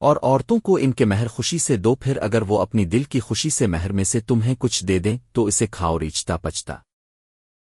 اور عورتوں کو ان کے مہر خوشی سے دو پھر اگر وہ اپنی دل کی خوشی سے مہر میں سے تمہیں کچھ دے دیں تو اسے کھاؤ ریچتا پچتا۔